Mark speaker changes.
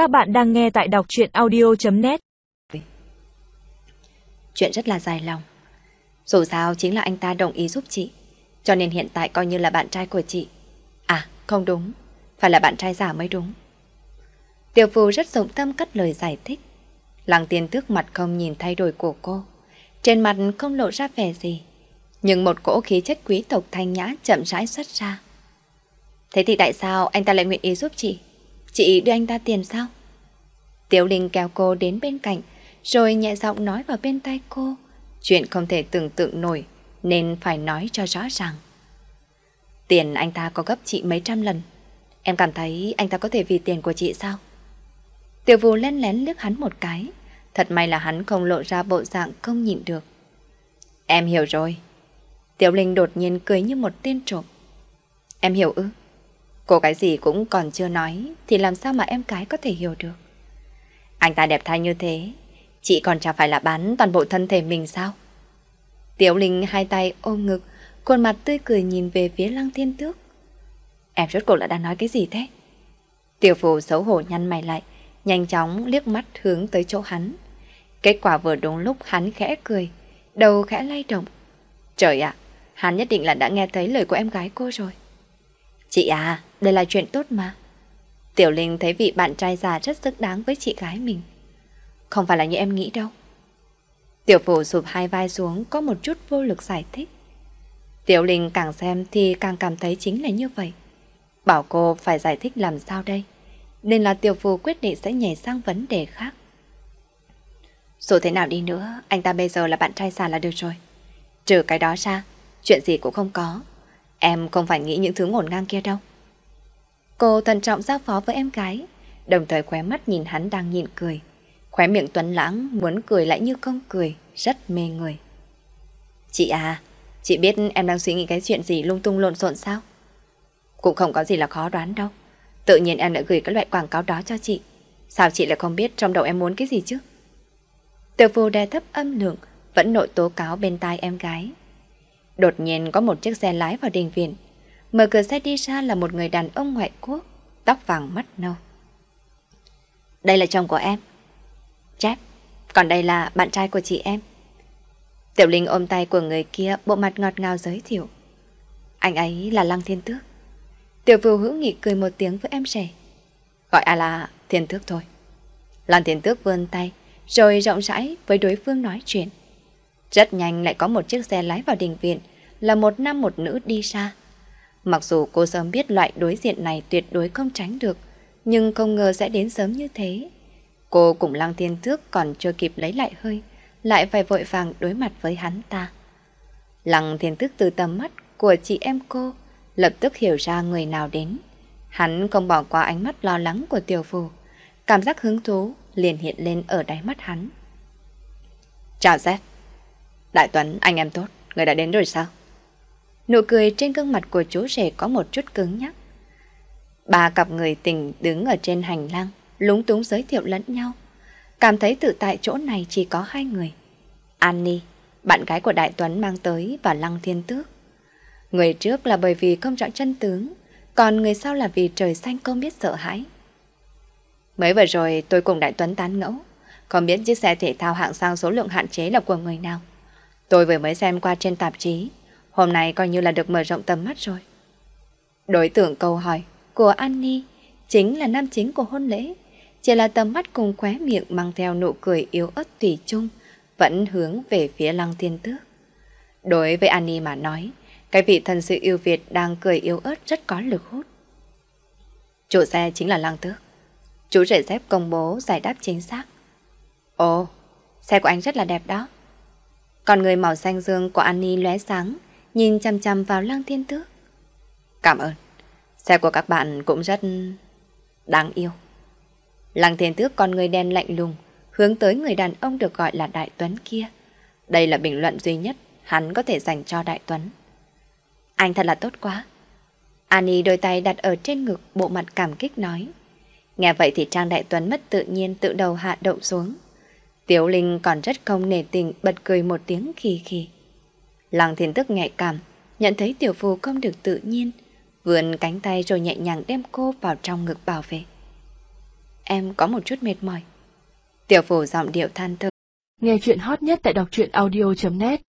Speaker 1: Các bạn đang nghe tại đọc chuyện audio.net
Speaker 2: Chuyện rất là dài lòng. Dù sao chính là anh ta đồng ý giúp chị, cho nên hiện tại coi như là bạn trai của chị. À, không đúng, phải là bạn trai giả mới đúng. Tiểu Phù rất rộng tâm cất lời giải thích. Lăng tiên tước mặt không nhìn thay đổi của cô. Trên mặt không lộ ra vẻ gì. Nhưng một cỗ khí chất quý tộc thanh nhã chậm rãi xuất ra. Thế thì tại sao anh ta lại nguyện ý giúp chị? Chị đưa anh ta tiền sao? Tiểu Linh kéo cô đến bên cạnh, rồi nhẹ giọng nói vào bên tay cô. Chuyện không thể tưởng tượng nổi, nên phải nói cho rõ ràng. Tiền anh ta có gấp chị mấy trăm lần. Em cảm thấy anh ta có thể vì tiền của chị sao? Tiểu Vũ lén lén lướt hắn một cái. Thật may là hắn không lộ ra bộ dạng không nhịn được. Em hiểu rồi. Tiểu Linh đột nhiên cười như một tên trộm. Em hiểu ư? Cô cái gì cũng còn chưa nói thì làm sao mà em cái có thể hiểu được. Anh ta đẹp trai như thế, chị còn chả phải là bán toàn bộ thân thể mình sao? Tiểu Linh hai tay ôm ngực, khuôn mặt tươi cười nhìn về phía Lăng Thiên Tước. Em rốt cuộc là đang nói cái gì thế? Tiểu Phù xấu hổ nhăn mày lại, nhanh chóng liếc mắt hướng tới chỗ hắn. Kết quả vừa đúng lúc hắn khẽ cười, đầu khẽ lay động. Trời ạ, hắn nhất định là đã nghe thấy lời của em gái cô rồi. Chị à, đây là chuyện tốt mà. Tiểu Linh thấy vị bạn trai già rất xứng đáng với chị gái mình. Không phải là như em nghĩ đâu. Tiểu Phủ sụp hai vai xuống có một chút vô lực giải thích. Tiểu Linh càng xem thì càng cảm thấy chính là như vậy. Bảo cô phải giải thích làm sao đây. Nên là Tiểu Phủ quyết định sẽ nhảy sang vấn đề khác. Dù thế nào đi nữa, anh ta bây giờ là bạn trai già là được rồi. Trừ cái đó ra, chuyện gì cũng không có. Em không phải nghĩ những thứ ngổn ngang kia đâu. Cô thận trọng giao phó với em gái, đồng thời khóe mắt nhìn hắn đang nhịn cười. Khóe miệng tuấn lãng muốn cười lại như không cười, rất mê người. Chị à, chị biết em đang suy nghĩ cái chuyện gì lung tung lộn xộn sao? Cũng không có gì là khó đoán đâu. Tự nhiên em đã gửi các loại quảng cáo đó cho chị. Sao chị lại không biết trong đầu em muốn cái gì chứ? Tiểu phù đè thấp âm lượng, vẫn nội tố cáo bên tai em gái. Đột nhiên có một chiếc xe lái vào đình viện. Mở cửa xe đi ra là một người đàn ông ngoại quốc, tóc vàng mắt nâu. Đây là chồng của em. Jeff, còn đây là bạn trai của chị em. Tiểu Linh ôm tay của người kia, bộ mặt ngọt ngào giới thiệu. Anh ấy là Lăng Thiên Tước. Tiểu Vũ hữu nghị cười một tiếng với em trẻ. Gọi à là Thiên Tước thôi. Lăng Thiên Tước vươn tay, rồi rộng rãi với đối phương nói chuyện. Rất nhanh lại có một chiếc xe lái vào đình viện, là một nam một nữ đi xa. Mặc dù cô sớm biết loại đối diện này tuyệt đối không tránh được, nhưng không ngờ sẽ đến sớm như thế. Cô cùng Lăng Thiên Tước còn chưa kịp lấy lại hơi, lại phải vội vàng đối mặt với hắn ta. Lăng Thiên Tước từ tầm mắt của chị em cô, lập tức hiểu ra người nào đến. Hắn không bỏ qua ánh mắt lo lắng của tiểu phù, cảm giác hứng thú liền hiện lên ở đáy mắt hắn. Chào Z, Đại Tuấn, anh em tốt, người đã đến rồi sao? Nụ cười trên gương mặt của chú rể có một chút cứng nhắc. Ba cặp người tình đứng ở trên hành lang, lúng túng giới thiệu lẫn nhau. Cảm thấy tự tại chỗ này chỉ có hai người. Annie, bạn gái của Đại Tuấn mang tới và Lăng Thiên Tước. Người trước là bởi vì không rõ chân tướng, còn người sau là vì trời xanh không biết sợ hãi. Mới vừa rồi tôi cùng Đại Tuấn tán ngẫu, không biết chiếc xe thể thao hạng sang số lượng hạn chế là của người nào. Tôi vừa mới xem qua trên tạp chí, hôm nay coi như là được mở rộng tầm mắt rồi. Đối tượng câu hỏi của Annie chính là nam chính của hôn lễ, chỉ là tầm mắt cùng khóe miệng mang theo nụ cười yếu ớt tùy chung, vẫn hướng về phía lăng thiên tước. Đối với Annie mà nói, cái vị thần sự yêu Việt đang cười yếu ớt rất có lực hút. Chủ xe chính là lăng tước. Chú rể dép công bố giải đáp chính xác. Ồ, xe của anh rất là đẹp đó. Còn người màu xanh dương của Annie lóe sáng, nhìn chằm chằm vào lăng thiên tước. Cảm ơn. Xe của các bạn cũng rất đáng yêu. Lăng thiên tước con người đen lạnh lùng, hướng tới người đàn ông được gọi là Đại Tuấn kia. Đây là bình luận duy nhất hắn có thể dành cho Đại Tuấn. Anh thật là tốt quá. Annie đôi tay đặt ở trên ngực bộ mặt cảm kích nói. Nghe vậy thì Trang Đại Tuấn mất tự nhiên tự đầu hạ đậu xuống. Tiểu Linh còn rất không nể tình bật cười một tiếng khì khì. Lăng thiên tức nhạy cảm, nhận thấy tiểu phù không được tự nhiên, vươn cánh tay rồi nhẹ nhàng đem cô vào trong ngực bảo vệ. em có một chút mệt mỏi. Tiểu phù giọng điệu than thở.
Speaker 1: Nghe chuyện hot nhất tại đọc truyện audio.net